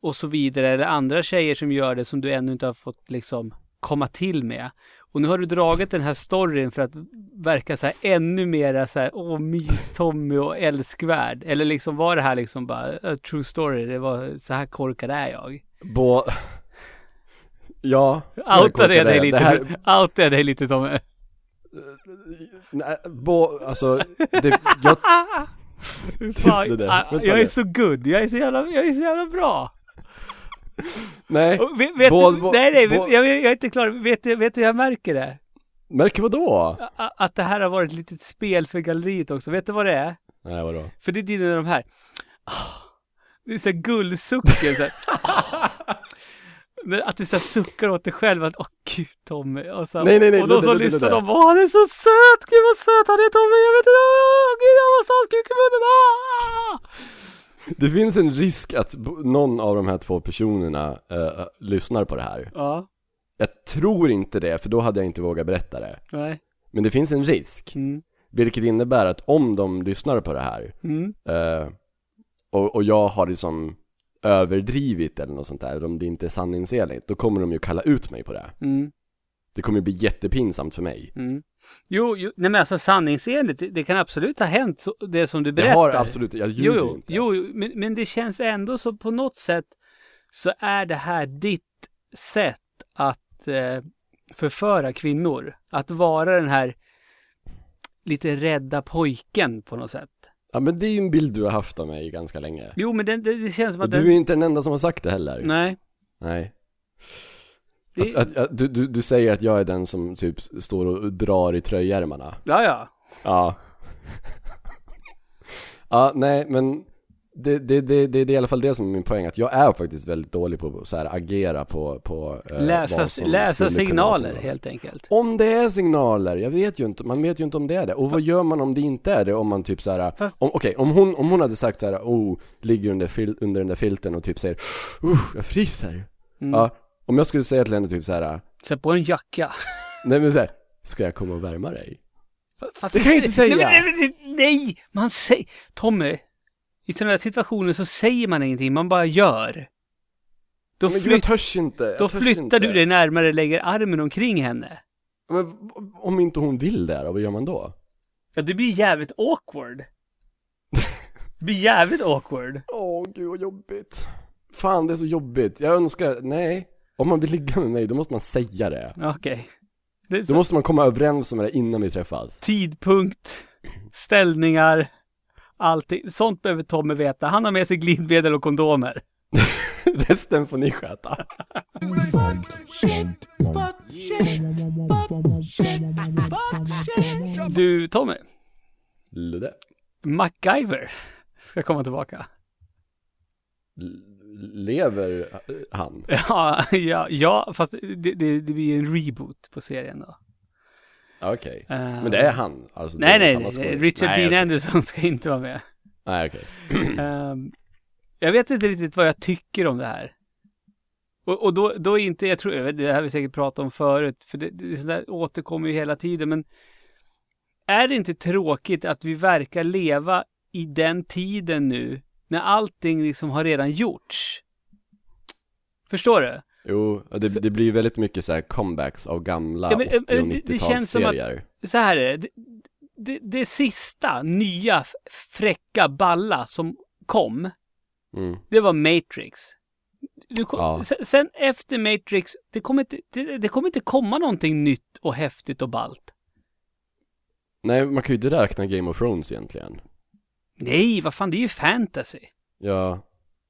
och så vidare, eller andra tjejer som gör det som du ännu inte har fått liksom komma till med. Och nu har du dragit den här storyn för att verka så här ännu mera så här, åh mys-Tommy och älskvärd. Eller liksom var det här liksom bara, true story, det var så här korkad är jag. Bå... Ja Outade jag dig lite, Det här, outade jag dig lite Tommy. Nej, bå, alltså det, jag, Tyst nu där. Ah, jag är så good, jag är så jävla, jag är så jävla bra. nej, Och vet, vet, du, bål- nej, nej, bål- jag, jag är inte klar. Vet du, vet du hur jag märker det? märker vad då? Att det här har varit ett litet spel för galleriet också. Vet du vad det är? Nej vadå? För det är dina de här. Ah, Det är så här gullsucken. Så här. Men Att du så suckar åt dig själv att åh gud Tommy. Och, så, Nej, nej, nej, och då så lyssnar de. Åh han är så söt. Gud vad söt han är Tommy. Jag vet inte. Åh gud jag måste ha hans kuk i munnen. Ah! Det finns en risk att någon av de här två personerna eh, lyssnar på det här Ja, Jag tror inte det, för då hade jag inte vågat berätta det nej. Men det finns en risk Mm. Vilket innebär att om de lyssnar på det här Mm. eh, och, och jag har liksom överdrivit eller något sånt där, eller om det inte är sanningsenligt Då kommer de ju kalla ut mig på det Mm. Det kommer ju bli jättepinsamt för mig Mm. Jo, jo, nej men alltså sanningsenligt, det, det kan absolut ha hänt så, det som du Jag berättar. har absolut, jag ljuger Jo, jo, inte jo, jo men, men det känns ändå så på något sätt så är det här ditt sätt att eh, förföra kvinnor. Att vara den här lite rädda pojken på något sätt. Ja men det är ju en bild du har haft av mig ganska länge. Jo, men det, det, det känns som Och att du är inte den enda som har sagt det heller. Nej. Nej. Det, att, att, att, du, du, du säger att jag är den som typ står och drar i tröjärmarna. Ja, ja. Ja. Ja, nej men det, det, det, det, är i alla fall det som är min poäng, att jag är faktiskt väldigt dålig på att agera på, på eh, Läsa, läsa signaler helt enkelt. Om det är signaler, jag vet ju inte, man vet ju inte om det är det. Och vad gör man om det inte är det? Om man typ såhär, okej, om hon, om hon hade sagt såhär, oh, ligger under, fil, under den där filten och typ säger, uh, jag fryser. Mm. Ja, om jag skulle säga till henne typ såhär, Sätt på en jacka. nej men såhär, ska jag komma och värma dig? Fast Det kan jag inte säga. Nej, nej, man säger... Tommy, i sådana här situationer så säger man ingenting, man bara gör. Då, Men gud, jag flytt, törs inte. jag då törs flyttar inte. du dig närmare, lägger armen omkring henne. Men om inte hon vill det då, vad gör man då? Ja, det blir jävligt awkward. Det blir jävligt awkward. Åh gud vad jobbigt. Fan det är så jobbigt. Jag önskar, nej. Om man vill ligga med mig, då måste man säga det. Okej. Det är Då så, måste man komma överens om det innan vi träffas. Tidpunkt, ställningar, allting. Sånt behöver Tommy veta. Han har med sig glidmedel och kondomer. Resten får ni sköta. Du, Tommy. Ludde. MacGyver ska komma tillbaka. Lever han? Ja, ja, ja fast det, det, det blir en reboot på serien då. Okej. Eh, Men det är han? Alltså, Nej, nej, nej. Richard nej, Dean okej. Anderson ska inte vara med. Nej okej. Ehm, jag vet inte riktigt vad jag tycker om det här. Och, och då, då är inte, jag tror, jag vet, det här har vi säkert pratat om förut, för det, det sånt där återkommer ju hela tiden, men är det inte tråkigt att vi verkar leva i den tiden nu, när allting liksom har redan gjorts? Förstår du? Jo, och det, det blir ju väldigt mycket så här comebacks av gamla Ja, men, 80 och eh, som att- 90-talsserier. Så här är det, det, det, sista nya fräcka balla som kom, Mm. det var Matrix. Kom, Ja. sen, sen efter Matrix, det kommer, inte, det, det kommer inte komma någonting nytt och häftigt och ballt. Nej, man kan ju inte räkna Game of Thrones egentligen. Nej, vad fan, det är ju fantasy. Ja,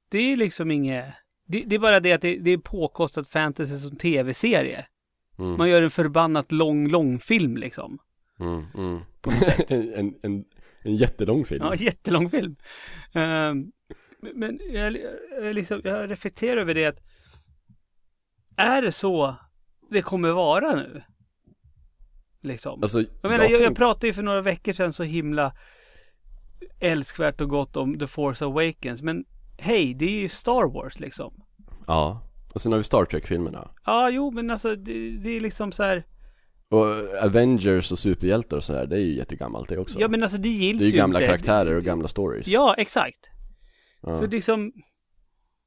Det är liksom inget... Det, det är bara det att det, det är påkostat fantasy som tv-serie. mm, Man gör en förbannat lång, lång film liksom. mm, mm. På något sätt. en, en, en jättelång film. Ja, jättelång film. Ehm, men jag, jag, liksom, jag reflekterar över det att är det så det kommer vara nu? Liksom. Alltså, jag menar, jag, jag tänk- pratade ju för några veckor sedan så himla älskvärt och gott om The Force Awakens. Men hej, det är ju Star Wars liksom. Ja, och sen har vi Star Trek-filmerna. Ja, jo, men alltså det, det är liksom så här. Och Avengers och superhjältar och sådär, det är ju jättegammalt det också. Ja, men alltså det gills det är ju gamla inte. karaktärer och gamla stories. Ja, exakt. Ja. Så liksom,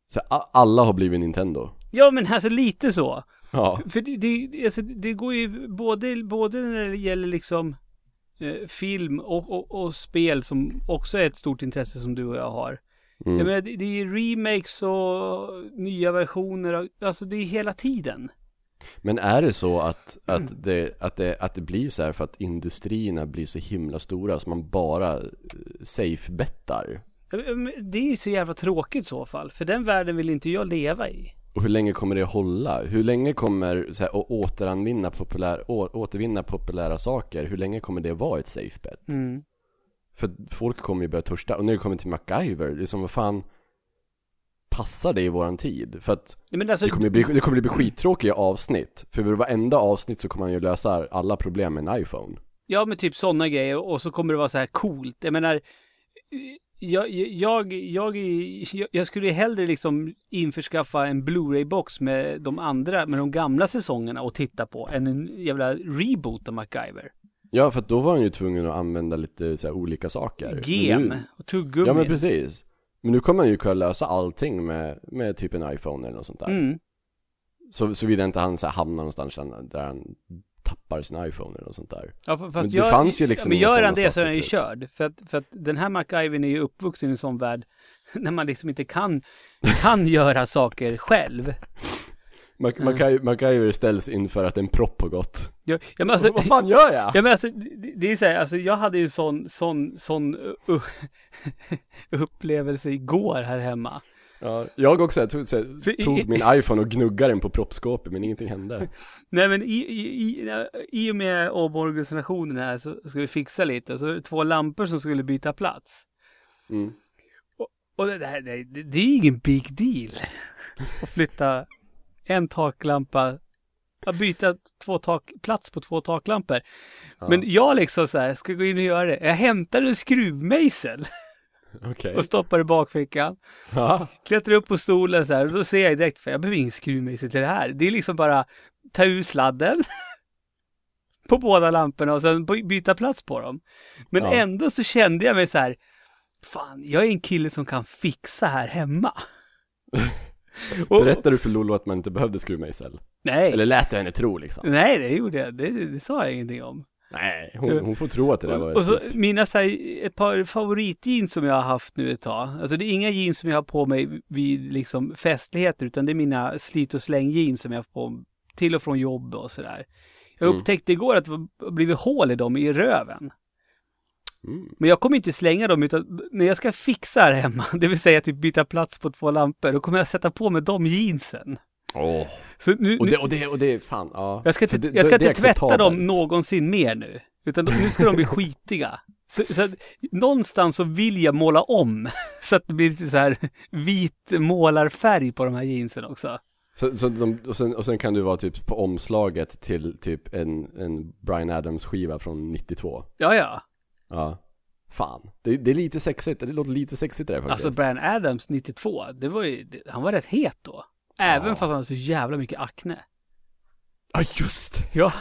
Så alla har blivit Nintendo. ja men alltså lite så. Ja. För det, det, alltså, det går ju både, både när det gäller liksom eh, film och, och, och spel som också är ett stort intresse som du och jag har. Mm. Jag menar, det, det är remakes och nya versioner, av, alltså det är hela tiden. Men är det så att, att, det, att, det, att det blir så här för att industrierna blir så himla stora så man bara eh, safe-bettar? Det är ju så jävla tråkigt i så fall, för den världen vill inte jag leva i. Och hur länge kommer det hålla? Hur länge kommer så här, att återanvinna populär, å, återvinna populära saker, hur länge kommer det vara ett safe bet? Mm. För folk kommer ju börja törsta, och när det kommer till MacGyver, det är som vad fan Passar det i våran tid? För att Men alltså, det kommer bli, det kommer bli skittråkiga avsnitt För vid varenda avsnitt så kommer man ju lösa alla problem med en iPhone Ja, men typ sådana grejer och så kommer det vara så här coolt. Jag menar, jag, jag, jag, jag, skulle hellre liksom införskaffa en Blu-ray-box med de andra, med de gamla säsongerna och titta på än en jävla reboot av MacGyver. Ja för då var han ju tvungen att använda lite så olika saker Gem nu, och tuggummi. Ja men precis Men nu kommer man ju kunna lösa allting med, med typ en iPhone eller något sånt där Mm. Så, såvida inte han så här, hamnar någonstans där han tappar sin iPhone eller något sånt där Ja, fast Men det jag, fanns ju liksom Men gör han det så är han ju körd. För att, för att den här MacGyvern är ju uppvuxen i en sån värld när man liksom inte kan, kan göra saker själv. Mac- Mm. MacGy- MacGyver ställs inför att en propp har gått Ja, ja, men alltså, Vad fan gör jag? Ja men alltså, det, det är så här, alltså jag hade ju sån, sån, sån uh, upplevelse igår här hemma. Ja, jag också, jag tog, här, tog min iPhone och gnuggade den på proppskåpet men ingenting hände Nej men i, i, i, i och med omorganisationen här så ska vi fixa lite, så det två lampor som skulle byta plats. mm. Och det, där, det, det är ingen big deal. Att flytta en taklampa, att byta två tak, plats på två taklampor. Ja. Men jag liksom så här, ska gå in och göra det. Jag hämtar en skruvmejsel Okej. och stoppar i bakfickan. Ja. Klättrar upp på stolen så här och då ser jag direkt, för jag behöver ingen skruvmejsel till det här. Det är liksom bara ta ur sladden på båda lamporna och sen by- byta plats på dem. Men Ja. ändå så kände jag mig så här, fan, jag är en kille som kan fixa här hemma. Berättade du för Lollo att man inte behövde skruvmejsel? nej, Eller lät du henne tro liksom? nej, det gjorde jag. Det, det sa jag ingenting om. Nej, hon, hon får tro att det där var Och, så typ- mina så här, ett par favoritjeans som jag har haft nu ett tag. Alltså det är inga jeans som jag har på mig vid liksom festligheter utan det är mina slit och släng jeans som jag har på till och från jobb och sådär. Jag Mm. upptäckte igår att det har blivit hål i dem i röven. Mm. Men jag kommer inte slänga dem utan när jag ska fixa här hemma, det vill säga typ byta plats på två lampor, då kommer jag sätta på mig de jeansen. Åh. Så nu, Och det, och det, och det, fan, ja. jag ska inte, det- jag ska är inte tvätta dem någonsin mer nu. Utan de, nu ska de bli skitiga. Så, så att, någonstans så vill jag måla om. Så att det blir lite så här vit målarfärg på de här jeansen också. Så, så de, och, sen, och sen kan du vara typ på omslaget till typ en, en Brian Adams skiva från 92. Ja, ja. Ja. Fan. Det, det är lite sexigt, det låter lite sexigt det där faktiskt. Alltså Brian Adams 92, det var ju, det, han var rätt het då. Även Ja. fast han hade så jävla mycket akne. Ja just det. Ja.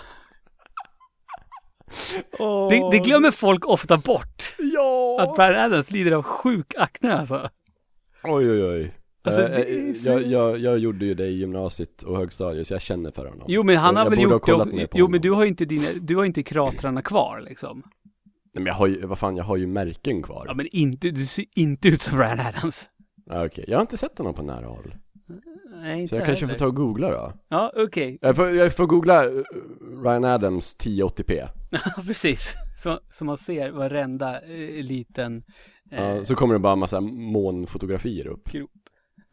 Det, det glömmer folk ofta bort. Ja! Att Brian Adams lider av sjuk akne alltså. Oj oj oj. Alltså, Eh, är eh, så- jag, jag, jag gjorde ju det i gymnasiet och högstadiet så jag känner för honom. Jo men han Jag- har jag väl borde ha gjort det. Jo honom. men du har ju inte dina, du har inte kratrarna kvar liksom. Nej men jag har ju, vad fan jag har ju märken kvar. Ja men inte, du ser inte ut som Brian Adams. Okej, jag har inte sett honom på nära håll. Nej inte Så jag kanske heller. får ta och googla då. Ja okej, Jag får, jag får googla eh, Ryan Adams 1080p. ja precis. Så, så man ser varenda eh, liten eh, Ja, så kommer det bara en massa månfotografier upp. grop.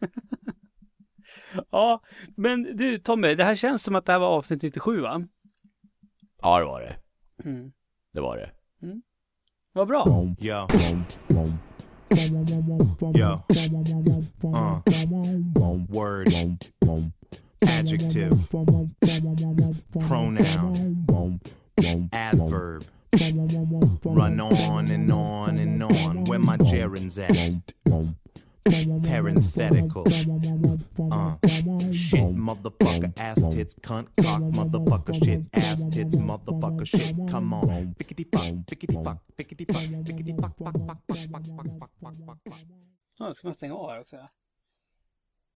ja, men du Tommy, det här känns som att det här var avsnitt 97 va? Ja det var det. Mm. Det var det. Vad bra. Yo. Yo. Uh. Word. Adjective. Pronoun. Adverb. Run on and on and on. Where my gerunds at? Parenthetical. Uh. Shit, motherfucker, ass tits, cunt, cock, motherfucker, shit, ass tits, motherfucker, shit. Come on. Fickety fuck, fickety fuck, fickety fuck, fickety fuck, fuck, fuck, fuck, fuck, fuck, fuck, fuck, fuck. Ja, ska man stänga av här också?